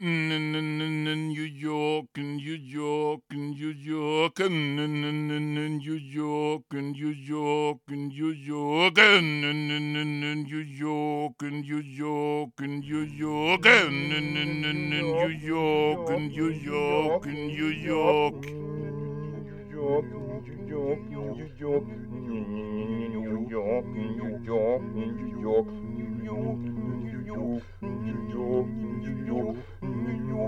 New York and New York and New York and New York and New York and New York and New York and New York and New York and New York and New York and New York New York New York New York New York New York New York New York New York New York New York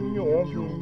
you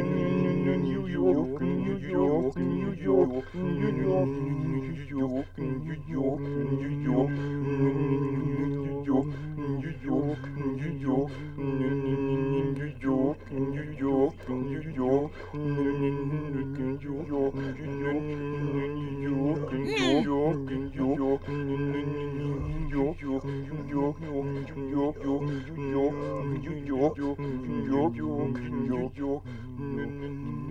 New York, New York, New York, New York, New York, New York, New York, New York, New York, New York, New York, New York, New York, New York, New York, New York, New York,